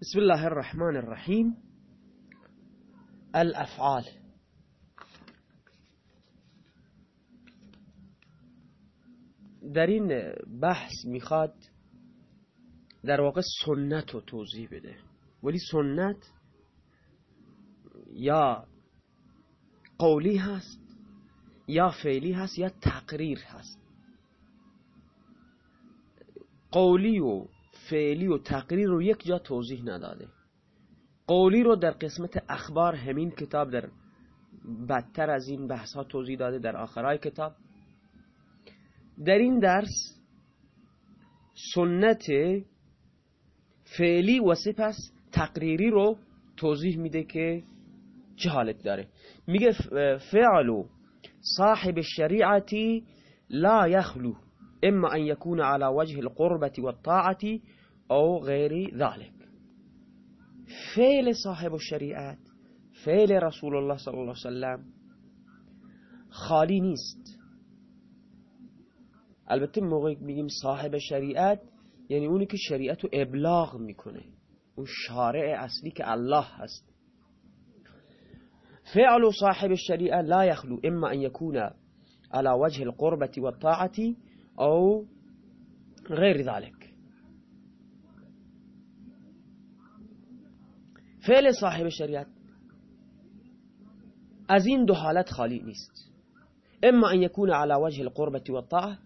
بسم الله الرحمن الرحیم الافعال در این بحث می‌خواد در واقع سنت رو توضیح بده. ولی سنت یا قولی هست یا فعلی هست یا تقریر هست. قولی و فعلی و تقریر رو یک جا توضیح نداده. قولی رو در قسمت اخبار همین کتاب در بدتر از این بحث ها توضیح داده در آخرای کتاب. در این درس سنت فعلی و سپس تقریری رو توضیح میده که چه حالت داره. میگه فعل صاحب الشریعتی لا يخلو إما أن يكون على وجه القربة والطاعة أو غیر ذلك. فعل صاحب الشریعت فعل رسول الله صلی الله علیه وسلم خالی نیست البته موقعی میگیم صاحب شریعت یعنی اونی که ابلاغ میکنه. اون شارع الله هست. فعل صاحب الشريعة لا يخلو إما أن يكون على وجه القربة والطاعة أو غير ذلك. فعل صاحب الشريعة این دو حالت خالی نیست. اما ان يكون على وجه القربة والطاعة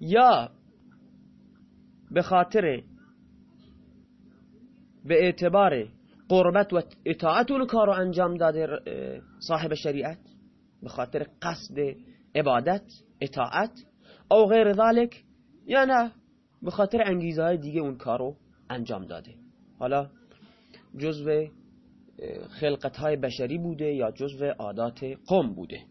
یا به خاطر به اعتبار قربت و اطاعت اون کار رو انجام داده صاحب شریعت به خاطر قصد عبادت اطاعت او غیر ذلك یا نه به خاطر انگیزه های دیگه اون کار رو انجام داده. حالا جزو خلقت های بشری بوده یا جزو عادات قوم بوده.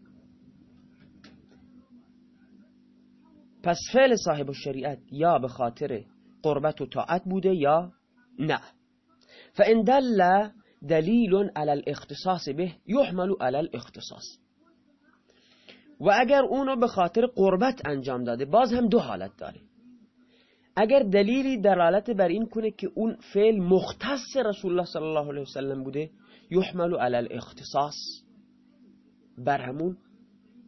پس فعل صاحب شریعت یا به خاطر قربت و طاعت بوده یا نه. فإن دل دلیل على الاختصاص به يحمل على الاختصاص. و اگر اونو به خاطر قربت انجام داده باز هم دو حالت داره. اگر دلیلی دلالت بر این کنه که اون فعل مختص رسول الله صلی الله علیه وسلم بوده یحمل علی الاختصاص. بر همون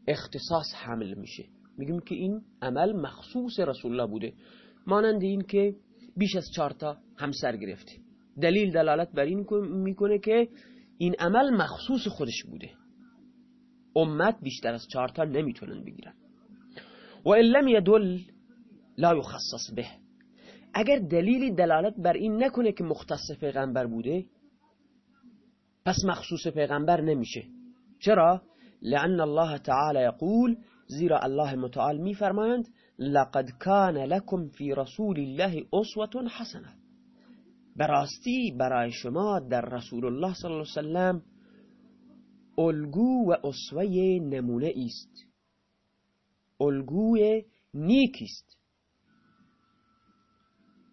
اختصاص حمل میشه. میگیم که این عمل مخصوص رسول الله بوده. مانند این که بیش از چهار تا همسر گرفته. دلیل دلالت بر این می‌کنه که این عمل مخصوص خودش بوده. امت بیشتر از چهار تا نمی‌تونن بگیرن. و لم يدل لا يخصص به. اگر دلیلی دلالت بر این نکنه که مختص پیغمبر بوده پس مخصوص پیغمبر نمیشه. چرا؟ لان الله تعالی یقول زیرا الله متعال میفرمایند لقد كان لكم في رسول الله اسوه حسنه براستی برای شما در رسول الله صلی الله علیه وسلم الگو و اسوه نمونه است الگوی نیک است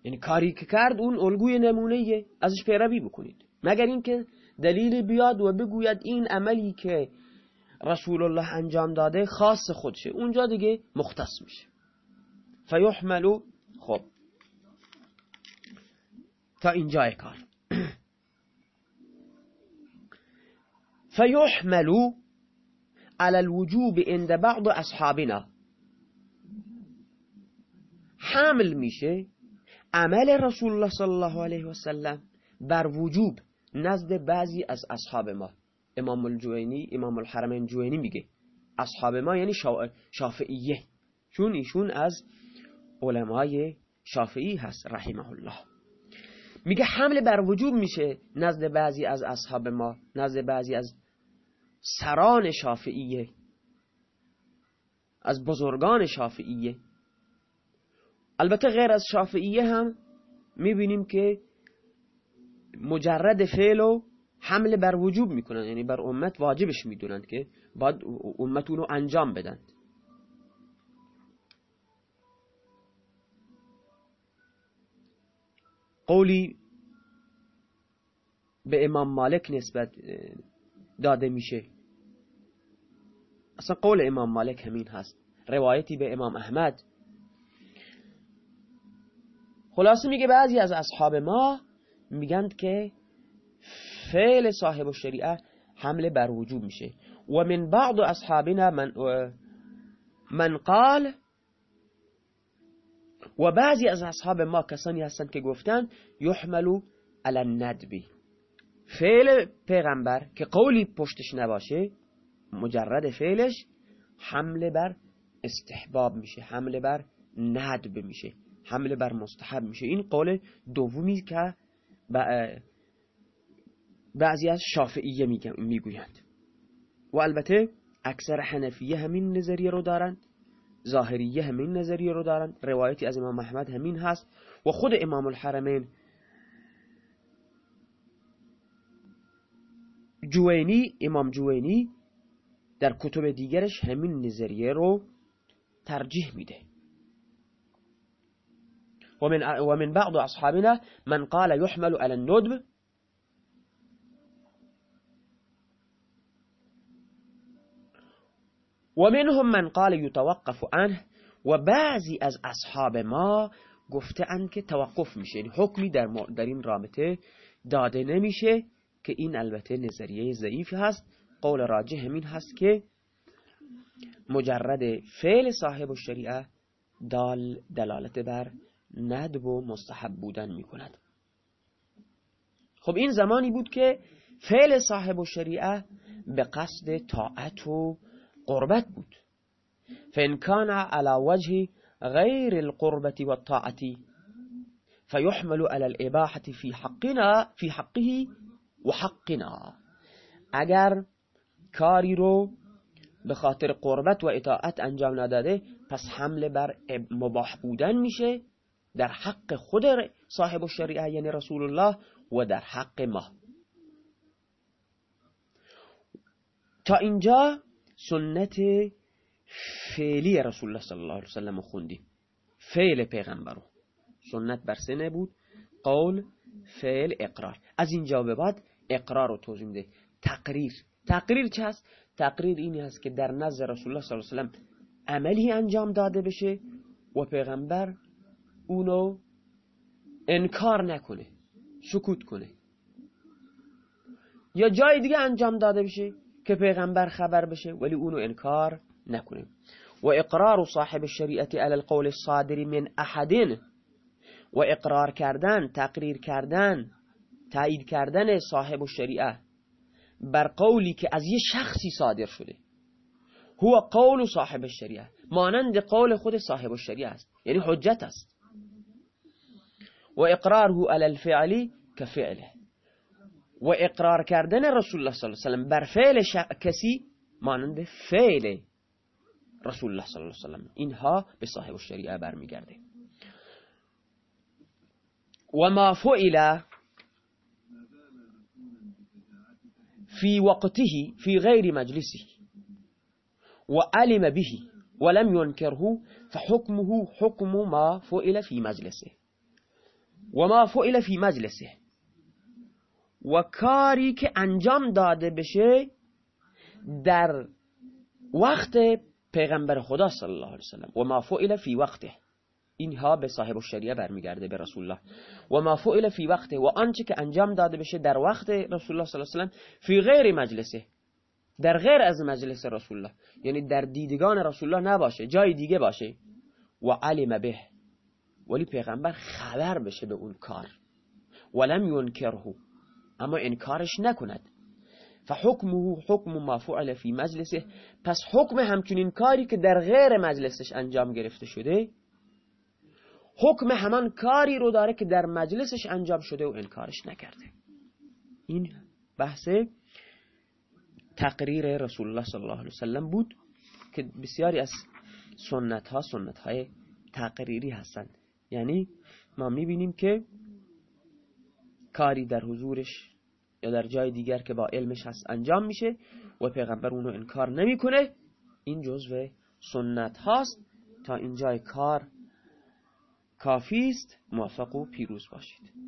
یعنی کاری که کرد اون الگوی نمونه ازش پیروی بکنید. مگر اینکه دلیل بیاد و بگوید این عملی که رسول الله انجام داده خاص خودشه. اونجا دیگه مختص میشه. فیحملو خب. تا اینجای کار. فیحملو على الوجوب عند بعض اصحابنا حامل میشه عمل رسول الله صلی الله علیه و سلم بر وجوب نزد بعضی از اصحاب ما. امام الجوینی امام الحرمین جوینی میگه. اصحاب ما یعنی شافعیه. چون ایشون از علمای شافعی هست رحمه الله. میگه حمل بر وجوب میشه نزد بعضی از اصحاب ما نزد بعضی از سران شافعیه از بزرگان شافعیه. البته غیر از شافعیه هم می‌بینیم که مجرد فعل و حمل بر وجوب می‌کنن یعنی بر امت واجبش می‌دونند که باید امت اونو انجام بدند قولی به امام مالک نسبت داده میشه. اصلا قول امام مالک همین هست. روایتی به امام احمد. خلاصه میگه بعضی از اصحاب ما میگند که فعل صاحب الشریعه حمله بر وجوب میشه. و من بعض اصحابنا من, من قال و بعضی از اصحاب ما کسانی هستند که گفتن یحملو علی الندبی. فعل پیغمبر که قولی پشتش نباشه مجرد فعلش حمله بر استحباب میشه حمله بر ندب میشه حمله بر مستحب میشه. این قول دومی که بعضی از شافعیه می‌گویند. و البته اکثر حنفیه همین نظریه رو دارند. ظاهریه همین نظریه رو دارند روایتی از امام محمد همین هست و خود امام الحرمین جوینی امام جوینی در کتب دیگرش همین نظریه رو ترجیح میده. ومن, ومن بعض أصحابنا من قال يحمل على الندب ومنهم من قال يتوقف عنه و بعضی از اصحاب ما گفته اند که توقف میشه یعنی حکمی در, در این رابطه داده نمیشه که این البته نظریه ضعیف هست. قول راجح همین هست که مجرد فعل صاحب الشریعه دال دلالت بر ندب و مستحب بودن می کند خب این زمانی بود که فعل صاحب الشریعه به قصد طاعت و قربت بود. فإن كان على وجه غير القربة والطاعة فيحمل على الإباحة في حقنا في حقه وحقنا. اگر کاری رو به خاطر قربت و اطاعت انجام نداده پس حمله بر مباح بودن میشه در حق خود صاحب الشریعه یعنی رسول الله و در حق ما. تا اینجا سنت فعلی رسول الله صلی الله علیه وسلم خوندیم. فعل پیغمبرو سنت بر سنه بود قول فعل اقرار. از اینجا به بعد اقرار رو توضیح میده. تقریر. تقریر چه هست؟ تقریر اینی هست که در نزد رسول الله صلی الله علیه وسلم عملی انجام داده بشه و پیغمبر اونو انکار نکنه. سکوت کنه. یا جای دیگه انجام داده بشه. که پیغمبر خبر بشه ولی اونو انکار نکنه و اقرار صاحب الشریعت علی القول الصادر من احدین و اقرار کردن تقریر کردن تایید کردن صاحب الشریعه بر قولی که از یه شخصی صادر شده. هو قول صاحب الشریعه مانند قول خود صاحب الشریعه است. یعنی حجت است. و اقراره علی الفعل كفعله و اقرار کردن رسول الله صلی الله علیه وسلم. بر فعل کسی مانند فعل رسول الله صلی الله علیه وسلم. اینها به صاحب الشریعه برمیگرده. و ما فعل في وقته في غير مجلسه وعلم به ولم ينكره فحكمه حكم ما فعل في مجلسه. وما فعل في مجلسه. و کاری که انجام داده بشه در وقت پیغمبر خدا صلی الله علیه وسلم و ما فعل فی وقته. اینها به صاحب الشریعه برمیگرده به رسول الله. و ما فعل فی وقته. و آنچه که انجام داده بشه در وقت رسول الله صلی الله علیه وسلم فی غیر مجلسه. در غیر از مجلس رسول الله. یعنی در دیدگان رسول الله نباشه. جای دیگه باشه. و علم به. ولی پیغمبر خبر بشه به اون کار. ولم ینکره اما انکارش نکند. فحکمه حکم ما فعل فی مجلسه. پس حکم همچنین کاری که در غیر مجلسش انجام گرفته شده حکم همان کاری رو داره که در مجلسش انجام شده و انکارش نکرده. این بحث تقریر رسول الله صلی الله علیه وسلم بود که بسیاری از سنت ها سنت های تقریری هستند. یعنی ما می‌بینیم که کاری در حضورش یا در جای دیگر که با علمش هست انجام میشه و پیغمبر اونو انکار نمی‌کنه. این جزو سنت هاست. تا اینجای کار کافی است. موفق و پیروز باشید.